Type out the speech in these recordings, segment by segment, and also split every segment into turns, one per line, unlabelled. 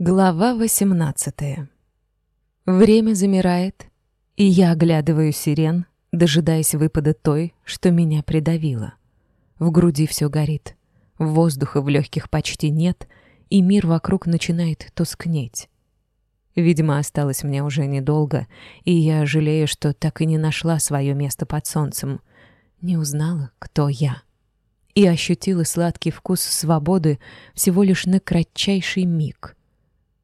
Глава 18. Время замирает, и я оглядываю сирен, дожидаясь выпада той, что меня придавило. В груди все горит, воздуха в легких почти нет, и мир вокруг начинает тускнеть. Видимо, осталось мне уже недолго, и я жалею, что так и не нашла свое место под солнцем. Не узнала, кто я. И ощутила сладкий вкус свободы всего лишь на кратчайший миг —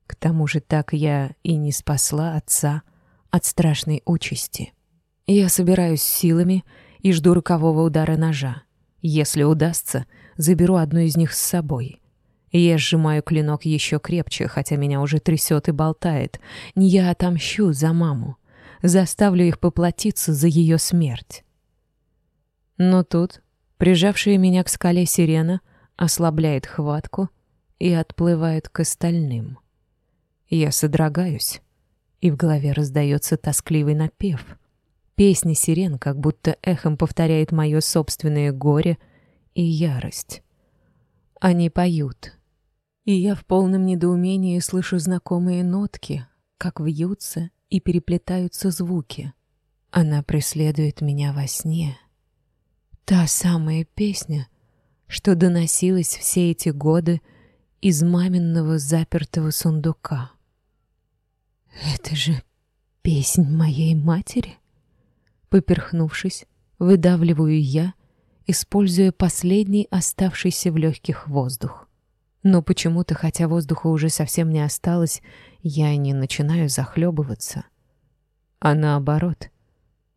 к тому же так я и не спасла отца от страшной участи. Я собираюсь силами и жду рукового удара ножа. Если удастся, заберу одну из них с собой. Я сжимаю клинок еще крепче, хотя меня уже трясет и болтает. Не Я отомщу за маму. Заставлю их поплатиться за ее смерть. Но тут, прижавшая меня к скале сирена, ослабляет хватку и отплывает к остальным. Я содрогаюсь, и в голове раздается тоскливый напев. Песни сирен как будто эхом повторяет мое собственное горе и ярость. Они поют, и я в полном недоумении слышу знакомые нотки, как вьются и переплетаются звуки. Она преследует меня во сне. Та самая песня, что доносилась все эти годы из маминого запертого сундука. «Это же песнь моей матери?» Поперхнувшись, выдавливаю я, используя последний оставшийся в легких воздух. Но почему-то, хотя воздуха уже совсем не осталось, я не начинаю захлебываться, а наоборот,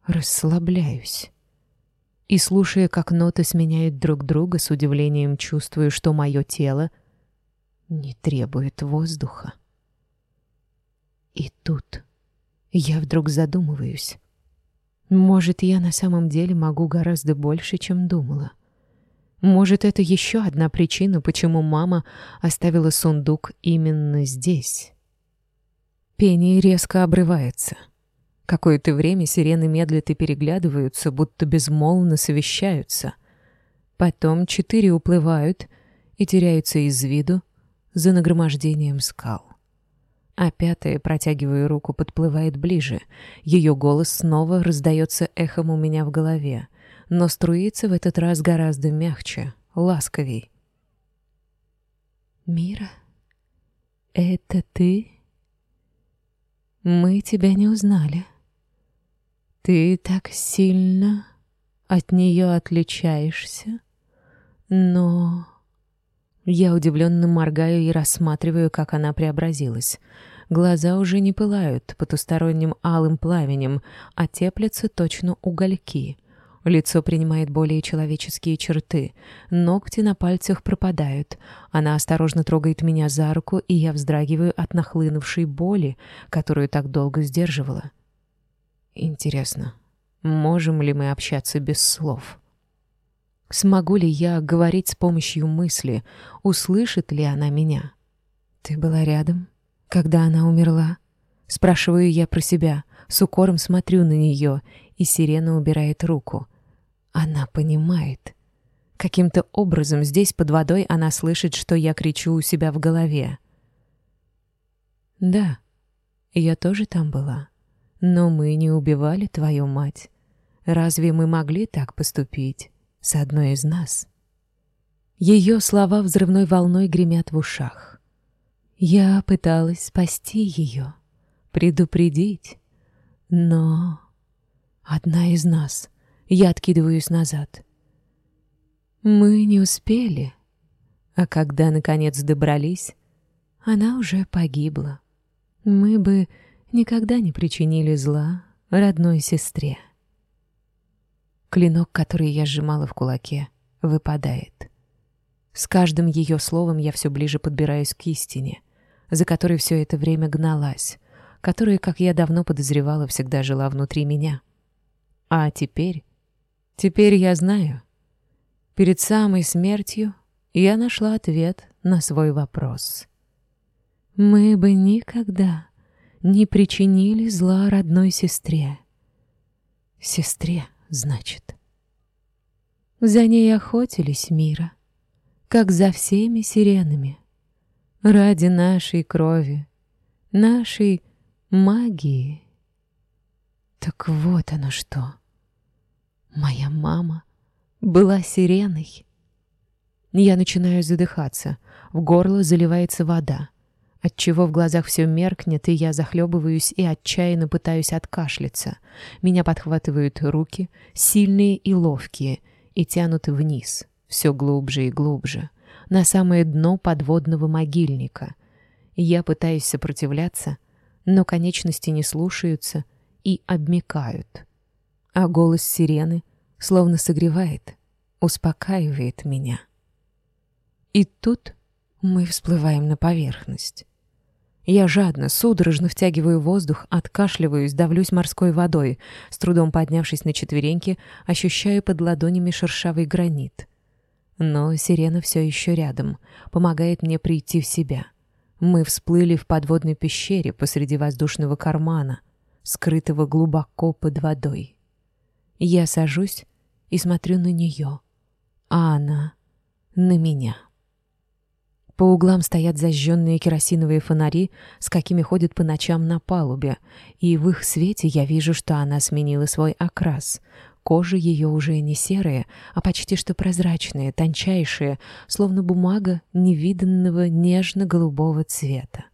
расслабляюсь. И, слушая, как ноты сменяют друг друга, с удивлением чувствую, что мое тело не требует воздуха. И тут я вдруг задумываюсь. Может, я на самом деле могу гораздо больше, чем думала. Может, это еще одна причина, почему мама оставила сундук именно здесь. Пение резко обрывается. Какое-то время сирены медлят и переглядываются, будто безмолвно совещаются. Потом четыре уплывают и теряются из виду за нагромождением скал. Опятая, протягивая руку, подплывает ближе. Ее голос снова раздается эхом у меня в голове, но струится в этот раз гораздо мягче, ласковей. «Мира, это ты? Мы тебя не узнали. Ты так сильно от нее отличаешься, но...» Я удивленно моргаю и рассматриваю, как она преобразилась. Глаза уже не пылают потусторонним алым пламенем, а теплятся точно угольки. Лицо принимает более человеческие черты, ногти на пальцах пропадают. Она осторожно трогает меня за руку, и я вздрагиваю от нахлынувшей боли, которую так долго сдерживала. Интересно, можем ли мы общаться без слов? смогу ли я говорить с помощью мысли, услышит ли она меня. «Ты была рядом, когда она умерла?» Спрашиваю я про себя, с укором смотрю на нее, и сирена убирает руку. Она понимает. Каким-то образом здесь под водой она слышит, что я кричу у себя в голове. «Да, я тоже там была, но мы не убивали твою мать. Разве мы могли так поступить?» с одной из нас. Ее слова взрывной волной гремят в ушах. Я пыталась спасти ее, предупредить, но одна из нас, я откидываюсь назад. Мы не успели, а когда наконец добрались, она уже погибла. Мы бы никогда не причинили зла родной сестре. Клинок, который я сжимала в кулаке, выпадает. С каждым ее словом я все ближе подбираюсь к истине, за которой все это время гналась, которая, как я давно подозревала, всегда жила внутри меня. А теперь... Теперь я знаю. Перед самой смертью я нашла ответ на свой вопрос. «Мы бы никогда не причинили зла родной сестре». «Сестре», значит. За ней охотились мира, как за всеми сиренами. Ради нашей крови, нашей магии. Так вот оно что. Моя мама была сиреной. Я начинаю задыхаться, в горло заливается вода отчего в глазах все меркнет, и я захлебываюсь и отчаянно пытаюсь откашляться. Меня подхватывают руки, сильные и ловкие, и тянут вниз, все глубже и глубже, на самое дно подводного могильника. Я пытаюсь сопротивляться, но конечности не слушаются и обмекают. А голос сирены словно согревает, успокаивает меня. И тут мы всплываем на поверхность. Я жадно, судорожно втягиваю воздух, откашливаюсь, давлюсь морской водой, с трудом поднявшись на четвереньки, ощущаю под ладонями шершавый гранит. Но сирена все еще рядом, помогает мне прийти в себя. Мы всплыли в подводной пещере посреди воздушного кармана, скрытого глубоко под водой. Я сажусь и смотрю на нее, а она на меня. По углам стоят зажженные керосиновые фонари, с какими ходят по ночам на палубе, и в их свете я вижу, что она сменила свой окрас. Кожа ее уже не серая, а почти что прозрачная, тончайшая, словно бумага невиданного нежно-голубого цвета.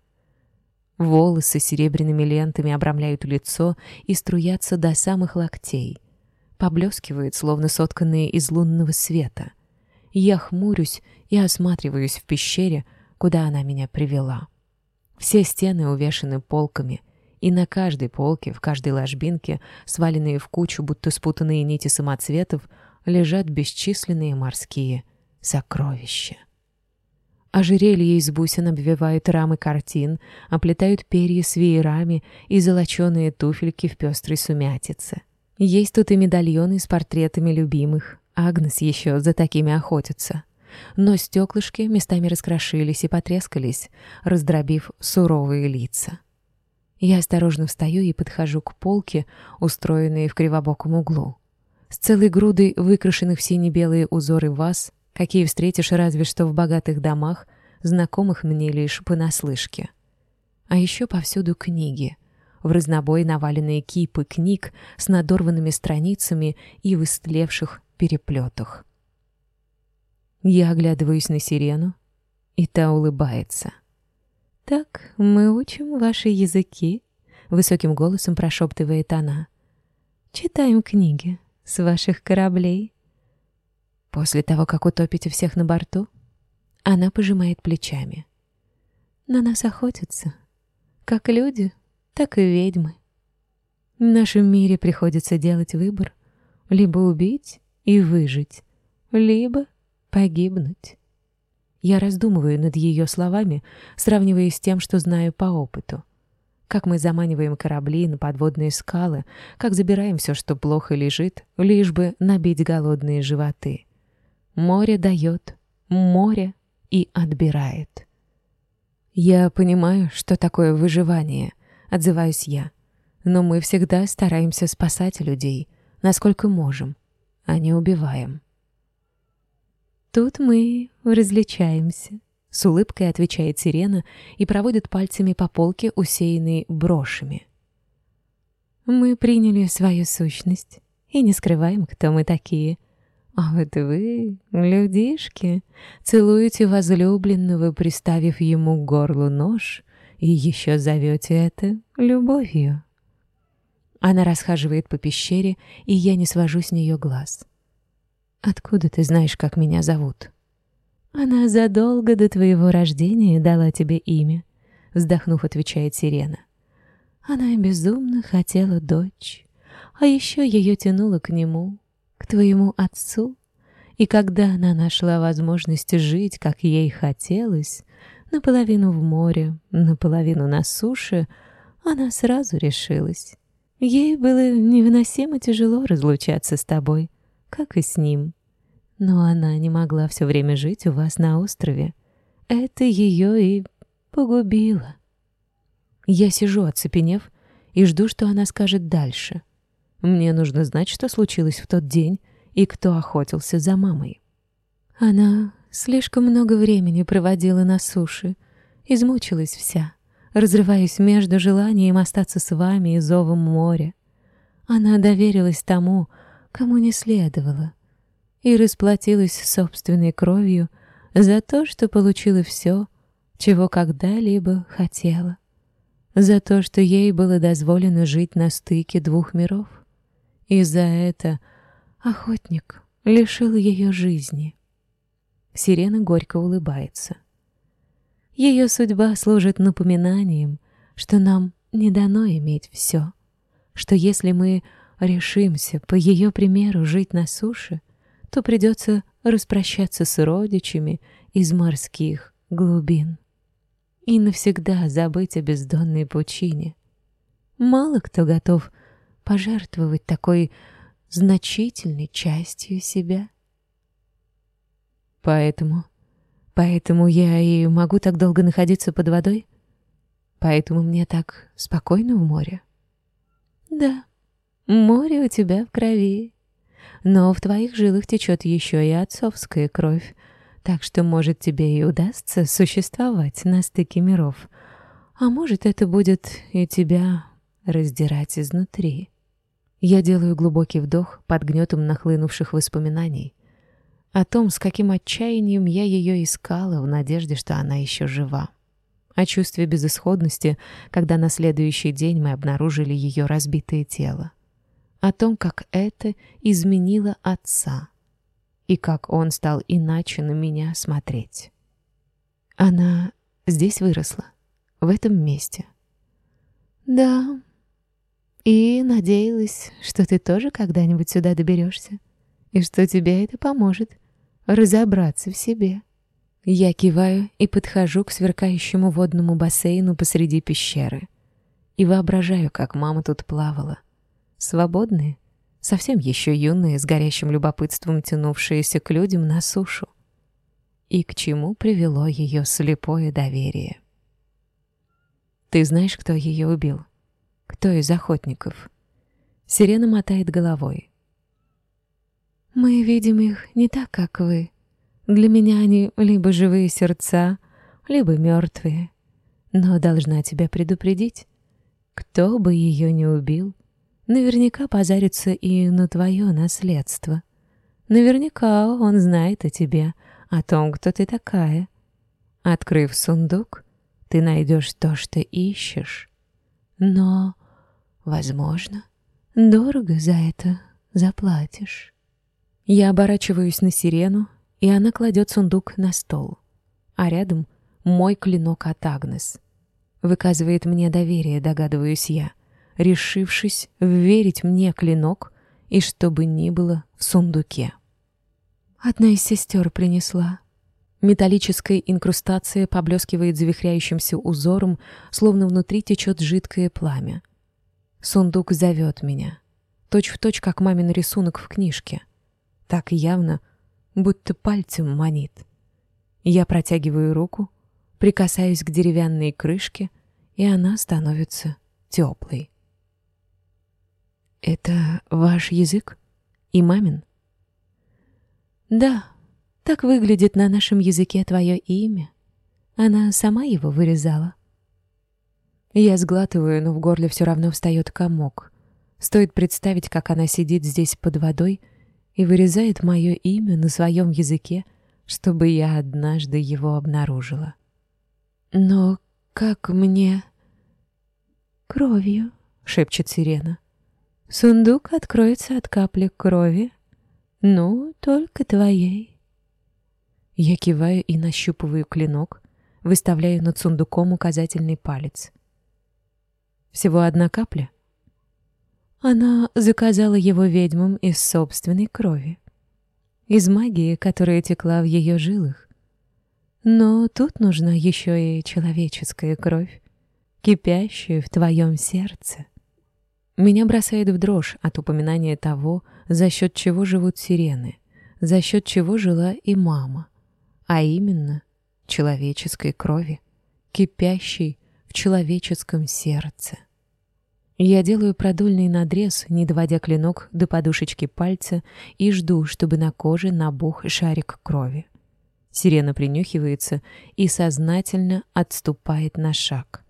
Волосы серебряными лентами обрамляют лицо и струятся до самых локтей. Поблескивают, словно сотканные из лунного света — я хмурюсь и осматриваюсь в пещере, куда она меня привела. Все стены увешаны полками, и на каждой полке, в каждой ложбинке, сваленные в кучу, будто спутанные нити самоцветов, лежат бесчисленные морские сокровища. Ожерелье из бусин обвивают рамы картин, оплетают перья с веерами и золоченые туфельки в пестрой сумятице. Есть тут и медальоны с портретами любимых, Агнес еще за такими охотится. Но стеклышки местами раскрошились и потрескались, раздробив суровые лица. Я осторожно встаю и подхожу к полке, устроенной в кривобоком углу. С целой грудой выкрашенных в сине-белые узоры ваз, какие встретишь разве что в богатых домах, знакомых мне лишь понаслышке. А еще повсюду книги — в разнобой наваленные кипы книг с надорванными страницами и в истлевших переплетах. Я оглядываюсь на сирену, и та улыбается. «Так, мы учим ваши языки», — высоким голосом прошептывает она. «Читаем книги с ваших кораблей». После того, как утопите всех на борту, она пожимает плечами. «На нас охотятся. Как люди, так и ведьмы. В нашем мире приходится делать выбор. Либо убить, и выжить, либо погибнуть. Я раздумываю над ее словами, сравнивая с тем, что знаю по опыту. Как мы заманиваем корабли на подводные скалы, как забираем все, что плохо лежит, лишь бы набить голодные животы. Море дает, море и отбирает. «Я понимаю, что такое выживание», — отзываюсь я. «Но мы всегда стараемся спасать людей, насколько можем а не убиваем. Тут мы различаемся. С улыбкой отвечает сирена и проводит пальцами по полке, усеянной брошами. Мы приняли свою сущность и не скрываем, кто мы такие. А вот вы, людишки, целуете возлюбленного, приставив ему к горлу нож, и еще зовете это любовью. Она расхаживает по пещере, и я не свожу с нее глаз. «Откуда ты знаешь, как меня зовут?» «Она задолго до твоего рождения дала тебе имя», — вздохнув, отвечает Сирена. «Она безумно хотела дочь, а еще ее тянуло к нему, к твоему отцу, и когда она нашла возможность жить, как ей хотелось, наполовину в море, наполовину на Ей было невыносимо тяжело разлучаться с тобой, как и с ним. Но она не могла все время жить у вас на острове. Это ее и погубило. Я сижу, оцепенев, и жду, что она скажет дальше. Мне нужно знать, что случилось в тот день и кто охотился за мамой. Она слишком много времени проводила на суше, измучилась вся. Разрываюсь между желанием остаться с вами и зовом моря. Она доверилась тому, кому не следовало, и расплатилась собственной кровью за то, что получила все, чего когда-либо хотела, за то, что ей было дозволено жить на стыке двух миров. И за это охотник лишил ее жизни. Сирена горько улыбается. Ее судьба служит напоминанием, что нам не дано иметь все, что если мы решимся по ее примеру жить на суше, то придется распрощаться с родичами из морских глубин и навсегда забыть о бездонной пучине. Мало кто готов пожертвовать такой значительной частью себя. Поэтому Поэтому я и могу так долго находиться под водой? Поэтому мне так спокойно в море? Да, море у тебя в крови. Но в твоих жилах течет еще и отцовская кровь, так что, может, тебе и удастся существовать на стыке миров. А может, это будет и тебя раздирать изнутри. Я делаю глубокий вдох под гнетом нахлынувших воспоминаний о том, с каким отчаянием я ее искала в надежде, что она еще жива. О чувстве безысходности, когда на следующий день мы обнаружили ее разбитое тело. О том, как это изменило отца и как он стал иначе на меня смотреть. Она здесь выросла, в этом месте. Да, и надеялась, что ты тоже когда-нибудь сюда доберешься, и что тебе это поможет разобраться в себе. Я киваю и подхожу к сверкающему водному бассейну посреди пещеры. И воображаю, как мама тут плавала. Свободные, совсем еще юные, с горящим любопытством тянувшиеся к людям на сушу. И к чему привело ее слепое доверие. «Ты знаешь, кто ее убил? Кто из охотников?» Сирена мотает головой. Мы видим их не так, как вы. Для меня они либо живые сердца, либо мертвые. Но должна тебя предупредить. Кто бы ее не убил, наверняка позарится и на твое наследство. Наверняка он знает о тебе, о том, кто ты такая. Открыв сундук, ты найдешь то, что ищешь. Но, возможно, дорого за это заплатишь. Я оборачиваюсь на сирену, и она кладет сундук на стол. А рядом мой клинок от Агнес. Выказывает мне доверие, догадываюсь я, решившись верить мне клинок и чтобы ни было в сундуке. Одна из сестер принесла. Металлическая инкрустация поблескивает завихряющимся узором, словно внутри течет жидкое пламя. Сундук зовет меня. Точь в точь, как мамин рисунок в книжке — так явно, будто пальцем манит. Я протягиваю руку, прикасаюсь к деревянной крышке, и она становится теплой. «Это ваш язык? И мамин?» «Да, так выглядит на нашем языке твое имя. Она сама его вырезала». Я сглатываю, но в горле все равно встает комок. Стоит представить, как она сидит здесь под водой — и вырезает мое имя на своем языке, чтобы я однажды его обнаружила. «Но как мне...» «Кровью», — шепчет сирена. «Сундук откроется от капли крови. Ну, только твоей». Я киваю и нащупываю клинок, выставляю над сундуком указательный палец. Всего одна капля, она заказала его ведьмам из собственной крови, из магии, которая текла в ее жилах. Но тут нужна еще и человеческая кровь, кипящая в твоем сердце. Меня бросает в дрожь от упоминания того, за счет чего живут сирены, за счет чего жила и мама, а именно человеческой крови, кипящей в человеческом сердце. Я делаю продольный надрез, не доводя клинок до подушечки пальца, и жду, чтобы на коже набух шарик крови. Сирена принюхивается и сознательно отступает на шаг.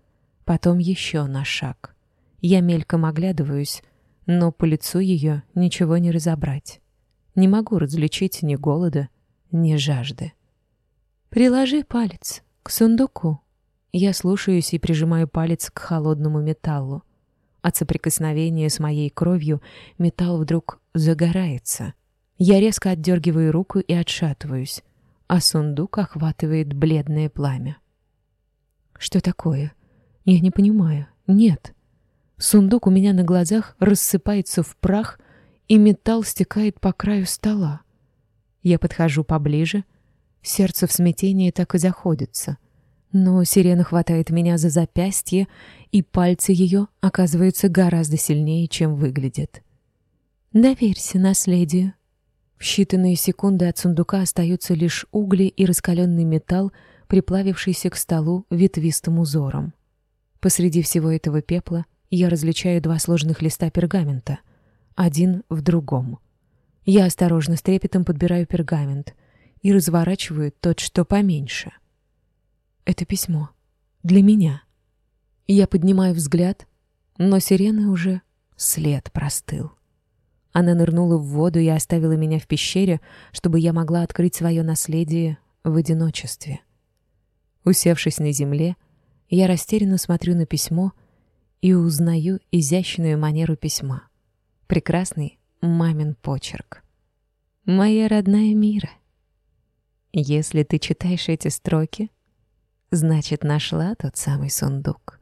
Потом еще на шаг. Я мельком оглядываюсь, но по лицу ее ничего не разобрать. Не могу различить ни голода, ни жажды. «Приложи палец к сундуку». Я слушаюсь и прижимаю палец к холодному металлу. От соприкосновения с моей кровью металл вдруг загорается. Я резко отдергиваю руку и отшатываюсь, а сундук охватывает бледное пламя. Что такое? Я не понимаю. Нет. Сундук у меня на глазах рассыпается в прах, и металл стекает по краю стола. Я подхожу поближе, сердце в смятении так и заходится. Но сирена хватает меня за запястье, и пальцы ее оказываются гораздо сильнее, чем выглядят. «Доверься наследию». В считанные секунды от сундука остаются лишь угли и раскаленный металл, приплавившийся к столу ветвистым узором. Посреди всего этого пепла я различаю два сложных листа пергамента, один в другом. Я осторожно с трепетом подбираю пергамент и разворачиваю тот, что поменьше. Это письмо. Для меня. Я поднимаю взгляд, но сирены уже след простыл. Она нырнула в воду и оставила меня в пещере, чтобы я могла открыть свое наследие в одиночестве. Усевшись на земле, я растерянно смотрю на письмо и узнаю изящную манеру письма. Прекрасный мамин почерк. «Моя родная Мира, если ты читаешь эти строки, — значит, нашла тот самый сундук.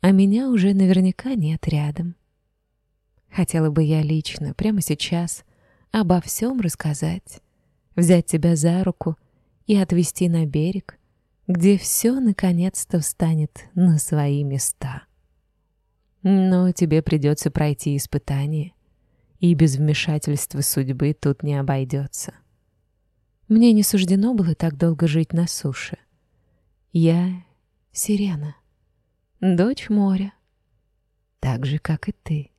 А меня уже наверняка нет рядом. Хотела бы я лично, прямо сейчас, обо всем рассказать, взять тебя за руку и отвезти на берег, где все наконец-то встанет на свои места. Но тебе придется пройти испытание, и без вмешательства судьбы тут не обойдется. Мне не суждено было так долго жить на суше. Я — сирена, дочь моря, так же, как и ты.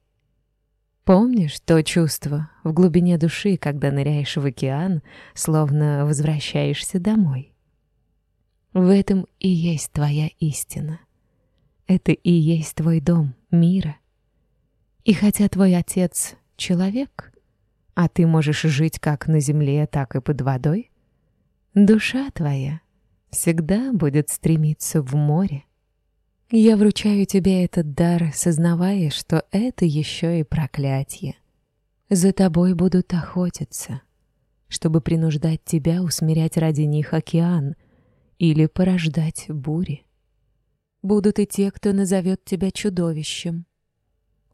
Помнишь то чувство в глубине души, когда ныряешь в океан, словно возвращаешься домой? В этом и есть твоя истина. Это и есть твой дом мира. И хотя твой отец — человек, а ты можешь жить как на земле, так и под водой, душа твоя — всегда будет стремиться в море. Я вручаю тебе этот дар, сознавая, что это еще и проклятие. За тобой будут охотиться, чтобы принуждать тебя усмирять ради них океан или порождать бури. Будут и те, кто назовет тебя чудовищем.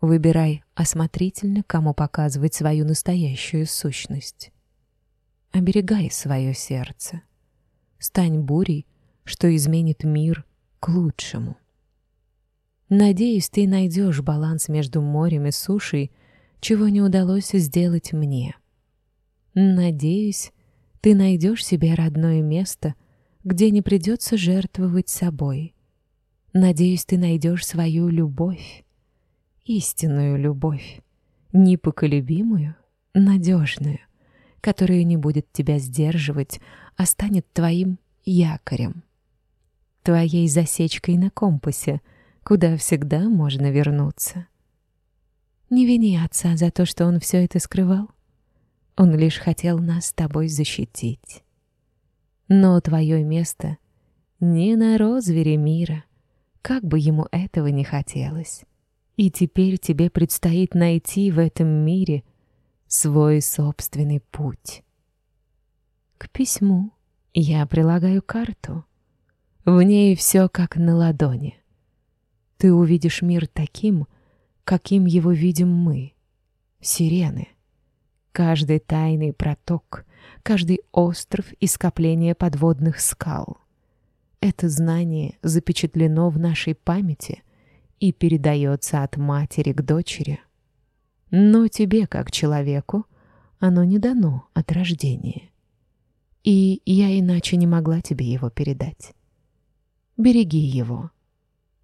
Выбирай осмотрительно, кому показывать свою настоящую сущность. Оберегай свое сердце стань бурей, что изменит мир к лучшему. Надеюсь, ты найдешь баланс между морем и сушей, чего не удалось сделать мне. Надеюсь, ты найдешь себе родное место, где не придется жертвовать собой. Надеюсь, ты найдешь свою любовь, истинную любовь, непоколебимую, надежную, которая не будет тебя сдерживать останет а твоим якорем, твоей засечкой на компасе, куда всегда можно вернуться. Не вини отца за то, что он все это скрывал. Он лишь хотел нас с тобой защитить. Но твое место не на розвере мира, как бы ему этого не хотелось. И теперь тебе предстоит найти в этом мире свой собственный путь». К письму. Я прилагаю карту. В ней все как на ладони. Ты увидишь мир таким, каким его видим мы. Сирены. Каждый тайный проток, каждый остров и скопление подводных скал. Это знание запечатлено в нашей памяти и передается от матери к дочери. Но тебе, как человеку, оно не дано от рождения и я иначе не могла тебе его передать. Береги его.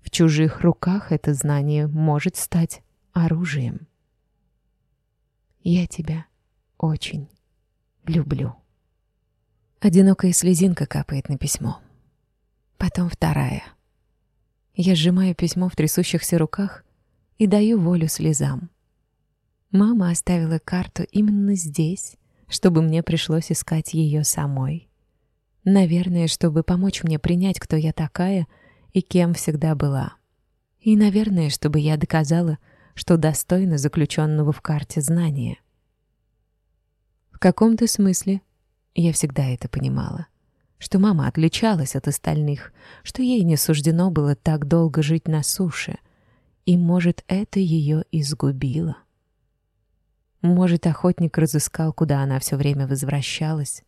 В чужих руках это знание может стать оружием. Я тебя очень люблю. Одинокая слезинка капает на письмо. Потом вторая. Я сжимаю письмо в трясущихся руках и даю волю слезам. Мама оставила карту именно здесь, чтобы мне пришлось искать ее самой. Наверное, чтобы помочь мне принять, кто я такая и кем всегда была. И, наверное, чтобы я доказала, что достойна заключенного в карте знания. В каком-то смысле я всегда это понимала. Что мама отличалась от остальных, что ей не суждено было так долго жить на суше. И, может, это ее изгубило. Может, охотник разыскал, куда она все время возвращалась?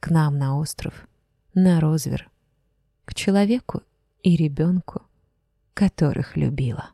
К нам на остров, на Розвер, к человеку и ребенку, которых любила.